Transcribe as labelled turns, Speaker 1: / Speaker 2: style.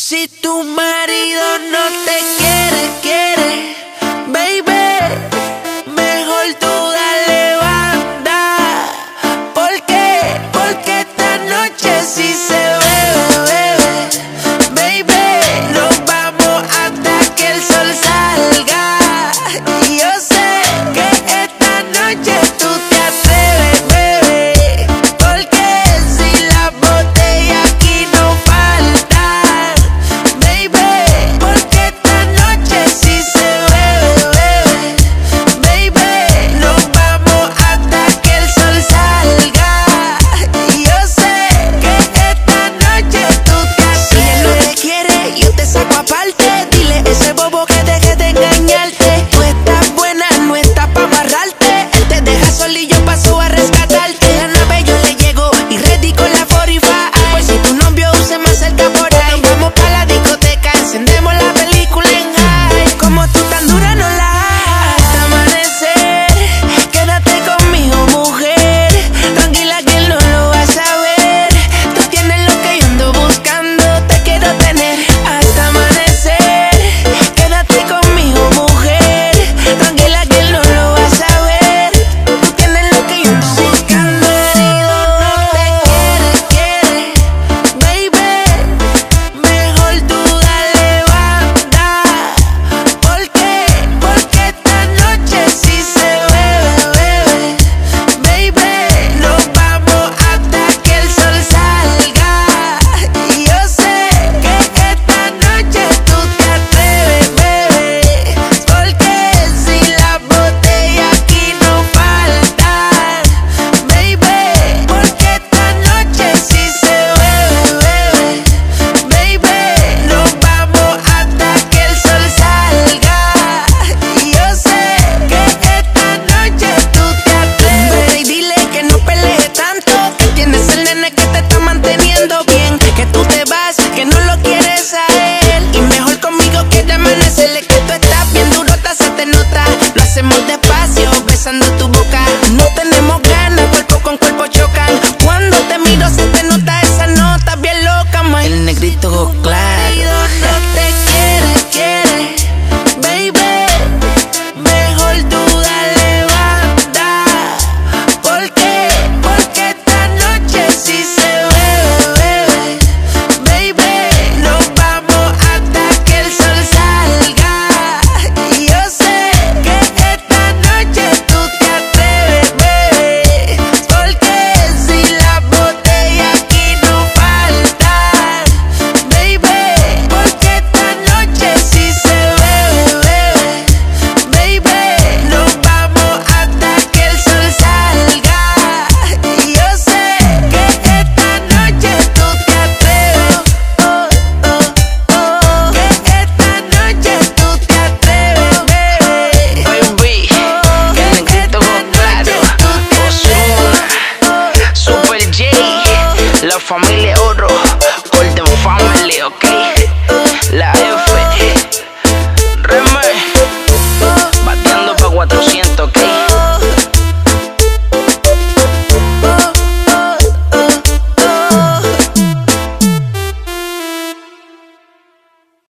Speaker 1: Si tu marido no te quiere, quiere, baby. tu boca. No tenemos ganas, cuerpo con cuerpo chocan. Cuando te miro se te nota esa nota bien loca, man. El negrito claro. La
Speaker 2: familia oro, Golden Family, ok.